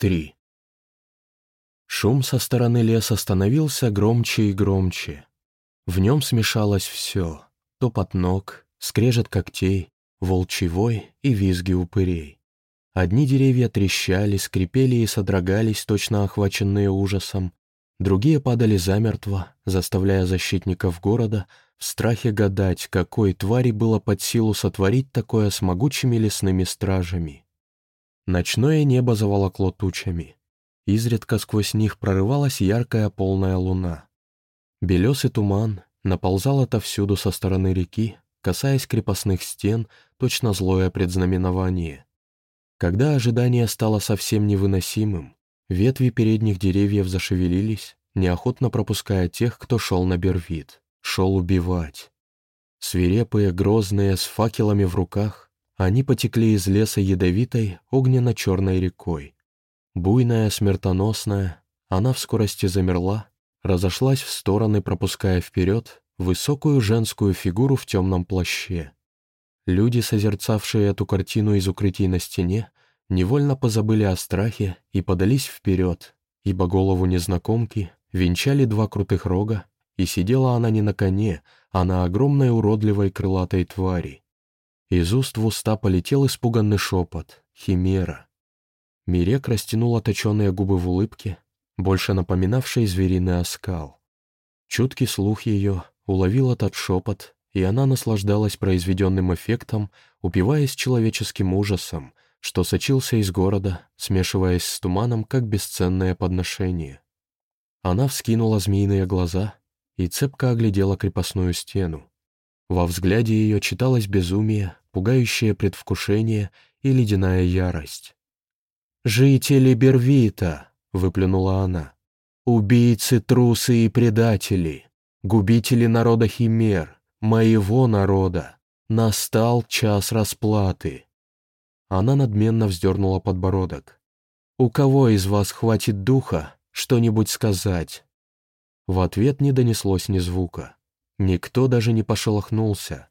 3. Шум со стороны леса становился громче и громче. В нем смешалось все — топот ног, скрежет когтей, волчий и визги упырей. Одни деревья трещали, скрипели и содрогались, точно охваченные ужасом. Другие падали замертво, заставляя защитников города в страхе гадать, какой твари было под силу сотворить такое с могучими лесными стражами. Ночное небо заволокло тучами. Изредка сквозь них прорывалась яркая полная луна. Белесый туман наползал отовсюду со стороны реки, касаясь крепостных стен, точно злое предзнаменование. Когда ожидание стало совсем невыносимым, ветви передних деревьев зашевелились, неохотно пропуская тех, кто шел на Бервит, шел убивать. Свирепые, грозные, с факелами в руках, они потекли из леса ядовитой, огненно-черной рекой. Буйная, смертоносная, она в скорости замерла, разошлась в стороны, пропуская вперед высокую женскую фигуру в темном плаще. Люди, созерцавшие эту картину из укрытий на стене, невольно позабыли о страхе и подались вперед, ибо голову незнакомки венчали два крутых рога, и сидела она не на коне, а на огромной уродливой крылатой твари. Из уст в уста полетел испуганный шепот. Химера. Мирек растянула точеные губы в улыбке, больше напоминавшей звериный оскал. Чуткий слух ее уловил этот шепот, и она наслаждалась произведенным эффектом, упиваясь человеческим ужасом, что сочился из города, смешиваясь с туманом, как бесценное подношение. Она вскинула змеиные глаза и цепко оглядела крепостную стену. Во взгляде ее читалось безумие, пугающее предвкушение и ледяная ярость. «Жители Бервита!» — выплюнула она. «Убийцы, трусы и предатели! Губители народа Химер! Моего народа! Настал час расплаты!» Она надменно вздернула подбородок. «У кого из вас хватит духа что-нибудь сказать?» В ответ не донеслось ни звука. Никто даже не пошелохнулся.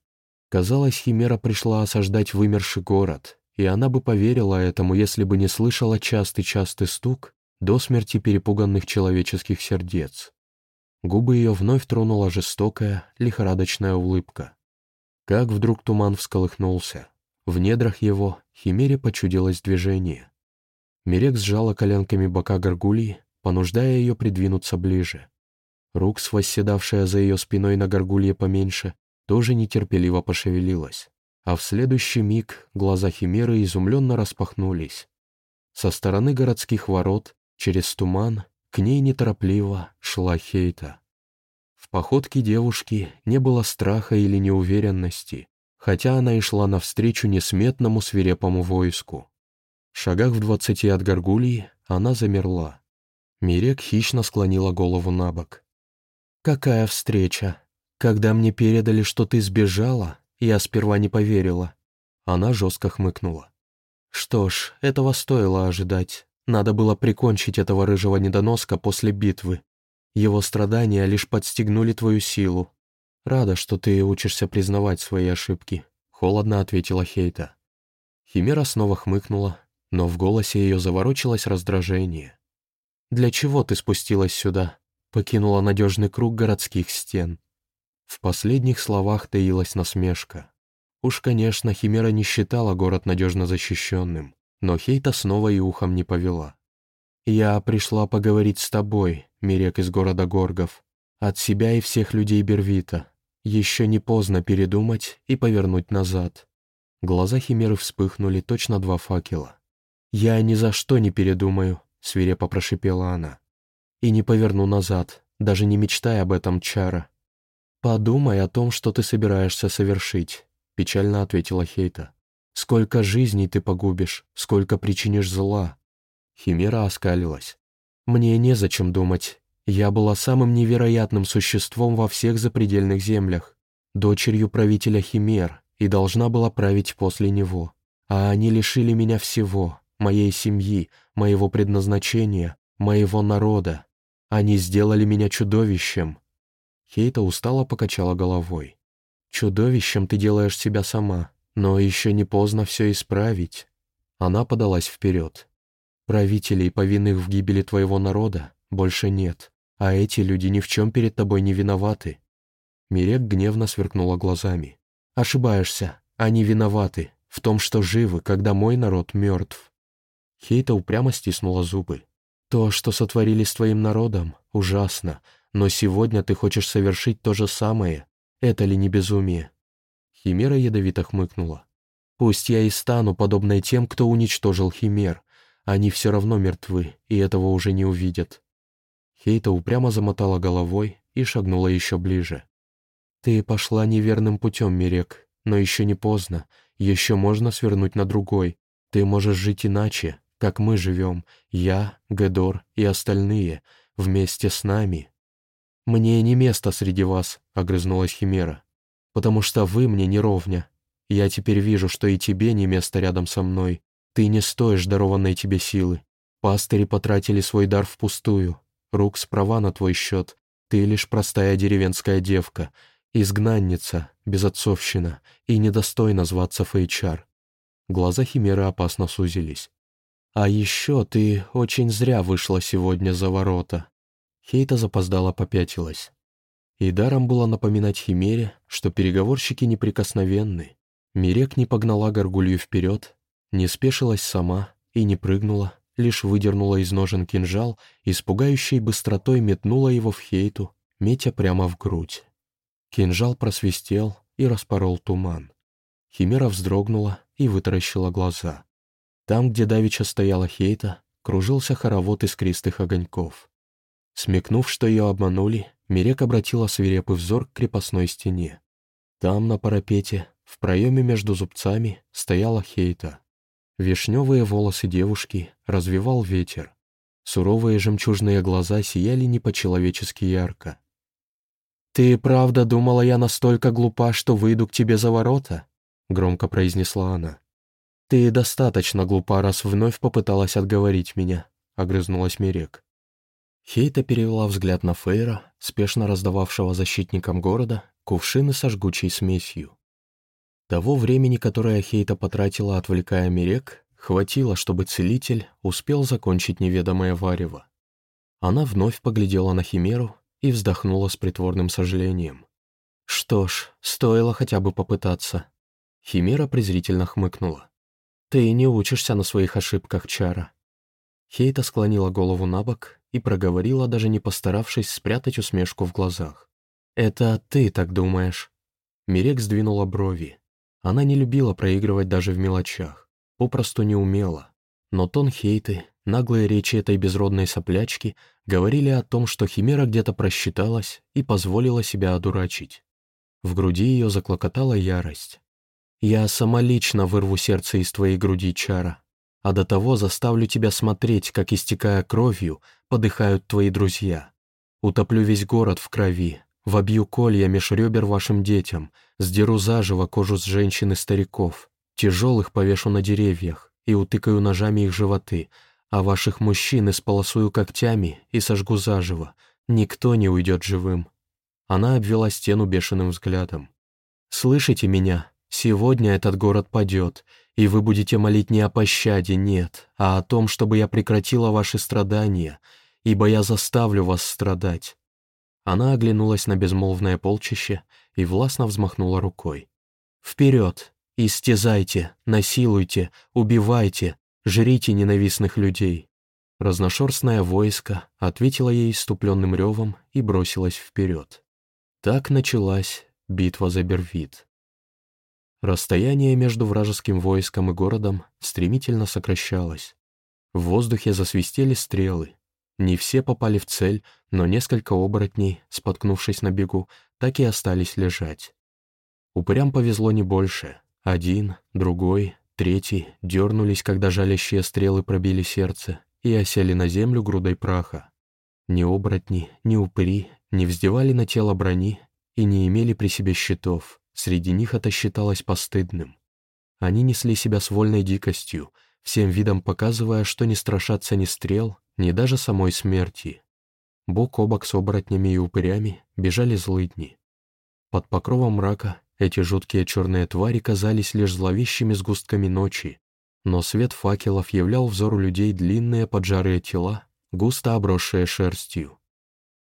Казалось, Химера пришла осаждать вымерший город, и она бы поверила этому, если бы не слышала частый-частый стук до смерти перепуганных человеческих сердец. Губы ее вновь тронула жестокая, лихорадочная улыбка. Как вдруг туман всколыхнулся. В недрах его Химере почудилось движение. Мирек сжала коленками бока горгульи, понуждая ее придвинуться ближе. Рукс, восседавшая за ее спиной на горгулье поменьше, тоже нетерпеливо пошевелилась. А в следующий миг глаза Химеры изумленно распахнулись. Со стороны городских ворот, через туман, к ней неторопливо шла Хейта. В походке девушки не было страха или неуверенности, хотя она и шла навстречу несметному свирепому войску. В шагах в двадцати от горгульи она замерла. Мирек хищно склонила голову на бок. «Какая встреча? Когда мне передали, что ты сбежала, я сперва не поверила». Она жестко хмыкнула. «Что ж, этого стоило ожидать. Надо было прикончить этого рыжего недоноска после битвы. Его страдания лишь подстегнули твою силу. Рада, что ты учишься признавать свои ошибки», — холодно ответила Хейта. Химера снова хмыкнула, но в голосе ее заворочилось раздражение. «Для чего ты спустилась сюда? покинула надежный круг городских стен. В последних словах таилась насмешка. Уж, конечно, Химера не считала город надежно защищенным, но Хейта снова и ухом не повела. «Я пришла поговорить с тобой, Мирек из города Горгов, от себя и всех людей Бервита. Еще не поздно передумать и повернуть назад». Глаза Химеры вспыхнули точно два факела. «Я ни за что не передумаю», — свирепо прошипела она и не поверну назад, даже не мечтай об этом, Чара. «Подумай о том, что ты собираешься совершить», — печально ответила Хейта. «Сколько жизней ты погубишь, сколько причинишь зла». Химера оскалилась. «Мне незачем думать. Я была самым невероятным существом во всех запредельных землях, дочерью правителя Химер, и должна была править после него. А они лишили меня всего, моей семьи, моего предназначения, моего народа. Они сделали меня чудовищем». Хейта устало покачала головой. «Чудовищем ты делаешь себя сама, но еще не поздно все исправить». Она подалась вперед. Правителей, повинных в гибели твоего народа, больше нет, а эти люди ни в чем перед тобой не виноваты». Мирек гневно сверкнула глазами. «Ошибаешься, они виноваты в том, что живы, когда мой народ мертв». Хейта упрямо стиснула зубы. «То, что сотворили с твоим народом, ужасно, но сегодня ты хочешь совершить то же самое. Это ли не безумие?» Химера ядовито хмыкнула. «Пусть я и стану подобной тем, кто уничтожил Химер. Они все равно мертвы, и этого уже не увидят». Хейта упрямо замотала головой и шагнула еще ближе. «Ты пошла неверным путем, Мирек, но еще не поздно, еще можно свернуть на другой. Ты можешь жить иначе, как мы живем, я, Гедор и остальные, вместе с нами». «Мне не место среди вас», — огрызнулась Химера, «потому что вы мне не ровня. Я теперь вижу, что и тебе не место рядом со мной. Ты не стоишь дарованной тебе силы. Пастыри потратили свой дар впустую. Рук справа на твой счет. Ты лишь простая деревенская девка, изгнанница, безотцовщина и недостойна зваться Фейчар». Глаза Химеры опасно сузились. «А еще ты очень зря вышла сегодня за ворота». Хейта запоздала попятилась. И даром было напоминать Химере, что переговорщики неприкосновенны. Мирек не погнала горгулью вперед, не спешилась сама и не прыгнула, лишь выдернула из ножен кинжал и с пугающей быстротой метнула его в Хейту, метя прямо в грудь. Кинжал просвистел и распорол туман. Химера вздрогнула и вытаращила глаза. Там, где давеча стояла Хейта, кружился хоровод искристых огоньков. Смекнув, что ее обманули, Мирек обратила свирепый взор к крепостной стене. Там, на парапете, в проеме между зубцами, стояла Хейта. Вишневые волосы девушки развивал ветер. Суровые жемчужные глаза сияли не по-человечески ярко. «Ты правда думала, я настолько глупа, что выйду к тебе за ворота?» — громко произнесла она. «Ты достаточно глупа, раз вновь попыталась отговорить меня», — огрызнулась Мирек. Хейта перевела взгляд на Фейра, спешно раздававшего защитникам города кувшины со жгучей смесью. Того времени, которое Хейта потратила, отвлекая Мирек, хватило, чтобы целитель успел закончить неведомое варево. Она вновь поглядела на Химеру и вздохнула с притворным сожалением. «Что ж, стоило хотя бы попытаться». Химера презрительно хмыкнула. «Ты не учишься на своих ошибках, Чара». Хейта склонила голову на бок и проговорила, даже не постаравшись спрятать усмешку в глазах. «Это ты так думаешь?» Мирек сдвинула брови. Она не любила проигрывать даже в мелочах, попросту не умела. Но тон Хейты, наглые речи этой безродной соплячки говорили о том, что Химера где-то просчиталась и позволила себя одурачить. В груди ее заклокотала ярость. Я сама лично вырву сердце из твоей груди, Чара, а до того заставлю тебя смотреть, как, истекая кровью, подыхают твои друзья. Утоплю весь город в крови, вобью колья меж ребер вашим детям, сдеру заживо кожу с женщин и стариков, тяжелых повешу на деревьях и утыкаю ножами их животы, а ваших мужчин исполосую когтями и сожгу заживо. Никто не уйдет живым». Она обвела стену бешеным взглядом. «Слышите меня? Сегодня этот город падет, и вы будете молить не о пощаде, нет, а о том, чтобы я прекратила ваши страдания, ибо я заставлю вас страдать». Она оглянулась на безмолвное полчище и властно взмахнула рукой. «Вперед! Истязайте, насилуйте, убивайте, жрите ненавистных людей!» Разношерстное войско ответило ей иступленным ревом и бросилось вперед. Так началась битва за Бервит. Расстояние между вражеским войском и городом стремительно сокращалось. В воздухе засвистели стрелы. Не все попали в цель, но несколько оборотней, споткнувшись на бегу, так и остались лежать. Упырям повезло не больше. Один, другой, третий дернулись, когда жалящие стрелы пробили сердце и осели на землю грудой праха. Ни оборотни, ни упыри не вздевали на тело брони и не имели при себе щитов, Среди них это считалось постыдным. Они несли себя с вольной дикостью, всем видом показывая, что не страшатся ни стрел, ни даже самой смерти. Бок о бок с оборотнями и упырями бежали злыдни. Под покровом мрака эти жуткие черные твари казались лишь зловещими сгустками ночи, но свет факелов являл взору людей длинные поджарые тела, густо обросшие шерстью.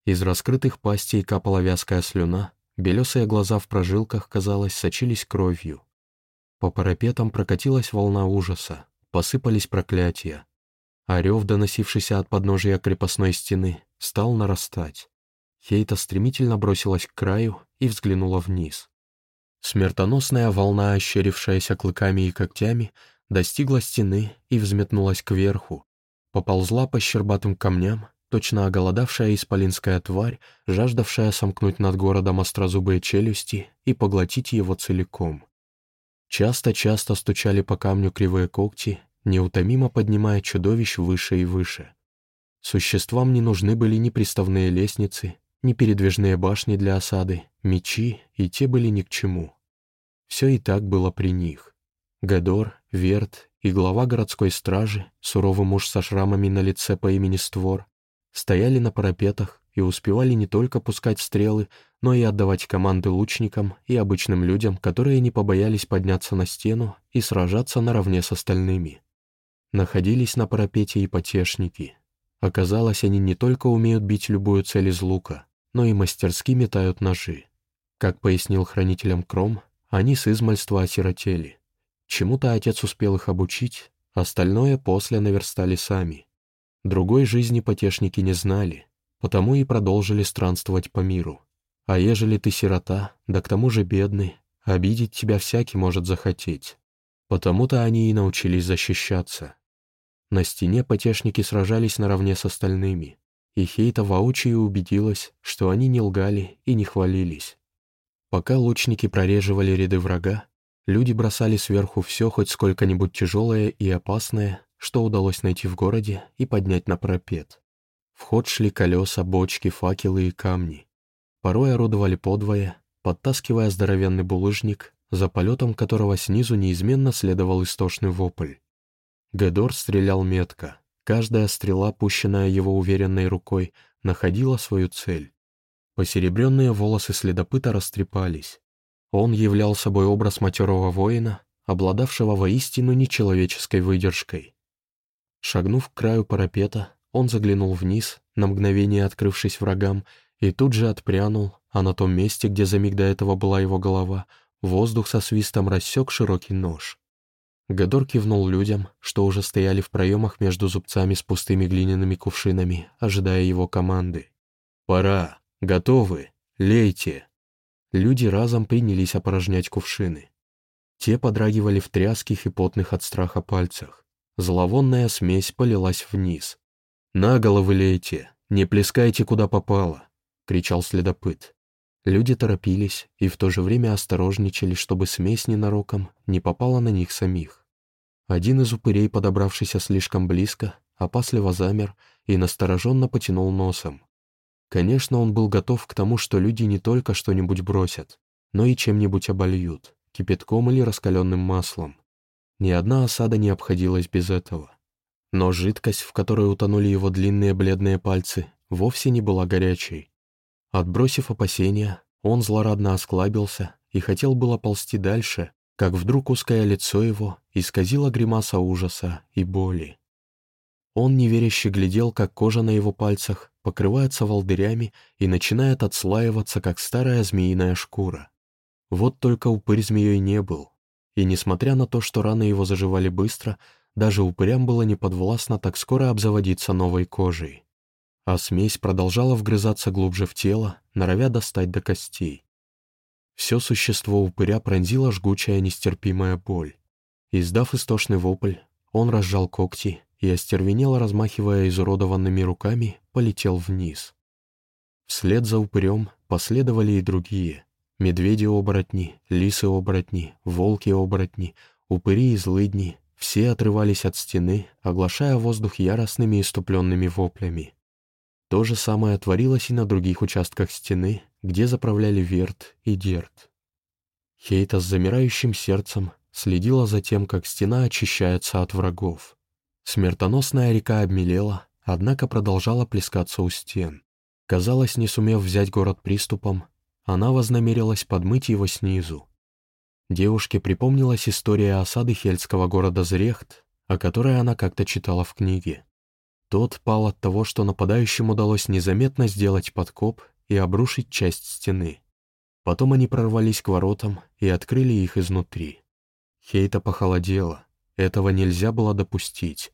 Из раскрытых пастей капала вязкая слюна, белесые глаза в прожилках, казалось, сочились кровью. По парапетам прокатилась волна ужаса, посыпались проклятия. А рев, доносившийся от подножия крепостной стены, стал нарастать. Хейта стремительно бросилась к краю и взглянула вниз. Смертоносная волна, ощерившаяся клыками и когтями, достигла стены и взметнулась кверху, поползла по щербатым камням, точно оголодавшая исполинская тварь, жаждавшая сомкнуть над городом острозубые челюсти и поглотить его целиком. Часто-часто стучали по камню кривые когти, неутомимо поднимая чудовищ выше и выше. Существам не нужны были ни приставные лестницы, ни передвижные башни для осады, мечи, и те были ни к чему. Все и так было при них. Гадор, Верт и глава городской стражи, суровый муж со шрамами на лице по имени Створ, стояли на парапетах и успевали не только пускать стрелы, но и отдавать команды лучникам и обычным людям, которые не побоялись подняться на стену и сражаться наравне с остальными. Находились на парапете и потешники. Оказалось, они не только умеют бить любую цель из лука, но и мастерски метают ножи. Как пояснил хранителям Кром, они с измальства осиротели. Чему-то отец успел их обучить, остальное после наверстали сами. Другой жизни потешники не знали, потому и продолжили странствовать по миру. А ежели ты сирота, да к тому же бедный, обидеть тебя всякий может захотеть. Потому-то они и научились защищаться. На стене потешники сражались наравне с остальными, и Хейта воочию убедилась, что они не лгали и не хвалились. Пока лучники прореживали ряды врага, люди бросали сверху все хоть сколько-нибудь тяжелое и опасное, что удалось найти в городе и поднять на пропет. В ход шли колеса, бочки, факелы и камни. Порой орудовали подвое, подтаскивая здоровенный булыжник, за полетом которого снизу неизменно следовал истошный вопль. Гедор стрелял метко, Каждая стрела, пущенная его уверенной рукой, находила свою цель. Посеребренные волосы следопыта растрепались. Он являл собой образ матерого воина, обладавшего воистину нечеловеческой выдержкой. Шагнув к краю парапета, он заглянул вниз, на мгновение открывшись врагам, и тут же отпрянул, а на том месте, где за миг до этого была его голова, воздух со свистом рассек широкий нож. Гадор кивнул людям, что уже стояли в проемах между зубцами с пустыми глиняными кувшинами, ожидая его команды. «Пора! Готовы! Лейте!» Люди разом принялись опорожнять кувшины. Те подрагивали в тряских и потных от страха пальцах. Зловонная смесь полилась вниз. «На головы лейте! Не плескайте, куда попало!» — кричал следопыт. Люди торопились и в то же время осторожничали, чтобы смесь ненароком не попала на них самих. Один из упырей, подобравшийся слишком близко, опасливо замер и настороженно потянул носом. Конечно, он был готов к тому, что люди не только что-нибудь бросят, но и чем-нибудь обольют, кипятком или раскаленным маслом. Ни одна осада не обходилась без этого. Но жидкость, в которой утонули его длинные бледные пальцы, вовсе не была горячей. Отбросив опасения, он злорадно осклабился и хотел было ползти дальше, как вдруг узкое лицо его исказило гримаса ужаса и боли. Он неверяще глядел, как кожа на его пальцах покрывается волдырями и начинает отслаиваться, как старая змеиная шкура. Вот только упырь змеей не был, и несмотря на то, что раны его заживали быстро, даже упырям было неподвластно так скоро обзаводиться новой кожей а смесь продолжала вгрызаться глубже в тело, норовя достать до костей. Все существо упыря пронзила жгучая нестерпимая боль. Издав истошный вопль, он разжал когти и, остервенело размахивая изуродованными руками, полетел вниз. Вслед за упырем последовали и другие. Медведи-оборотни, лисы-оборотни, волки-оборотни, упыри и злыдни — все отрывались от стены, оглашая воздух яростными иступленными воплями. То же самое творилось и на других участках стены, где заправляли Верт и Дерт. Хейта с замирающим сердцем следила за тем, как стена очищается от врагов. Смертоносная река обмелела, однако продолжала плескаться у стен. Казалось, не сумев взять город приступом, она вознамерилась подмыть его снизу. Девушке припомнилась история осады хельского города Зрехт, о которой она как-то читала в книге. Тот пал от того, что нападающим удалось незаметно сделать подкоп и обрушить часть стены. Потом они прорвались к воротам и открыли их изнутри. Хейта похолодела. Этого нельзя было допустить.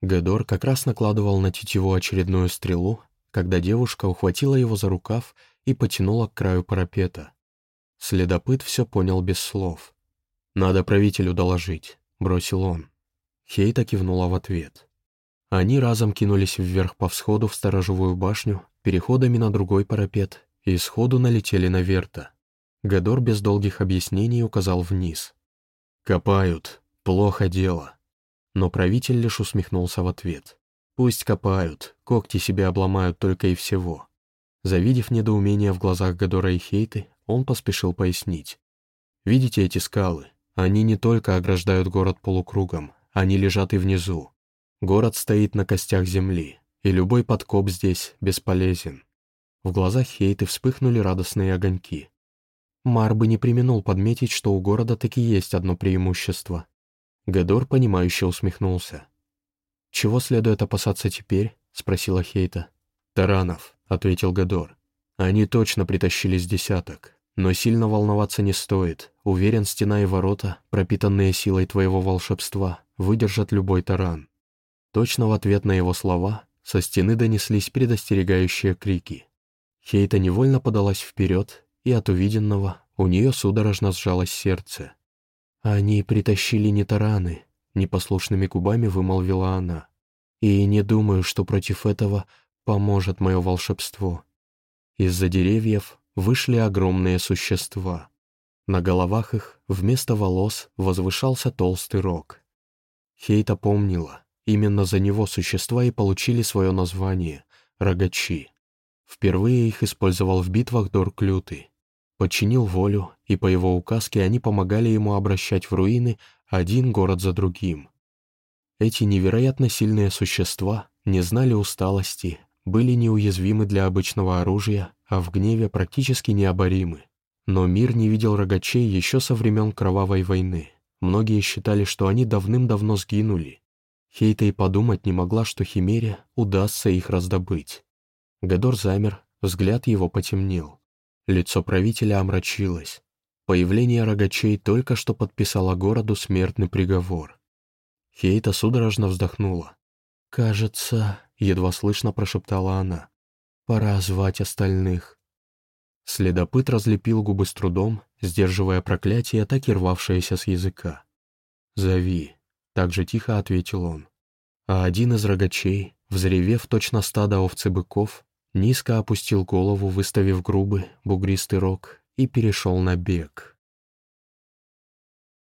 Гедор как раз накладывал на тетиву очередную стрелу, когда девушка ухватила его за рукав и потянула к краю парапета. Следопыт все понял без слов. «Надо правителю доложить», — бросил он. Хейта кивнула в ответ. Они разом кинулись вверх по всходу в сторожевую башню, переходами на другой парапет, и сходу налетели на Верта. Гадор без долгих объяснений указал вниз. «Копают. Плохо дело». Но правитель лишь усмехнулся в ответ. «Пусть копают, когти себе обломают только и всего». Завидев недоумение в глазах Гадора и Хейты, он поспешил пояснить. «Видите эти скалы? Они не только ограждают город полукругом, они лежат и внизу. Город стоит на костях земли, и любой подкоп здесь бесполезен». В глазах Хейты вспыхнули радостные огоньки. Мар бы не применул подметить, что у города таки есть одно преимущество. Гедор, понимающе усмехнулся. «Чего следует опасаться теперь?» — спросила Хейта. «Таранов», — ответил Гедор. «Они точно притащили с десяток. Но сильно волноваться не стоит. Уверен, стена и ворота, пропитанные силой твоего волшебства, выдержат любой таран. Точно в ответ на его слова со стены донеслись предостерегающие крики. Хейта невольно подалась вперед, и от увиденного у нее судорожно сжалось сердце. «Они притащили не тараны», — непослушными губами вымолвила она. «И не думаю, что против этого поможет мое волшебство». Из-за деревьев вышли огромные существа. На головах их вместо волос возвышался толстый рог. Хейта помнила, именно за него существа и получили свое название — рогачи. Впервые их использовал в битвах Дорк Лютый. Подчинил волю, и по его указке они помогали ему обращать в руины один город за другим. Эти невероятно сильные существа не знали усталости, были неуязвимы для обычного оружия, а в гневе практически необоримы. Но мир не видел рогачей еще со времен Кровавой войны. Многие считали, что они давным-давно сгинули. Хейта и подумать не могла, что Химере удастся их раздобыть. Гадор замер, взгляд его потемнел. Лицо правителя омрачилось. Появление рогачей только что подписало городу смертный приговор. Хейта судорожно вздохнула. «Кажется, — едва слышно прошептала она. «Пора звать остальных». Следопыт разлепил губы с трудом, сдерживая проклятие, так и рвавшееся с языка. «Зови», — так же тихо ответил он. А один из рогачей, взревев точно стадо овцы быков, низко опустил голову, выставив грубый, бугристый рог, и перешел на бег.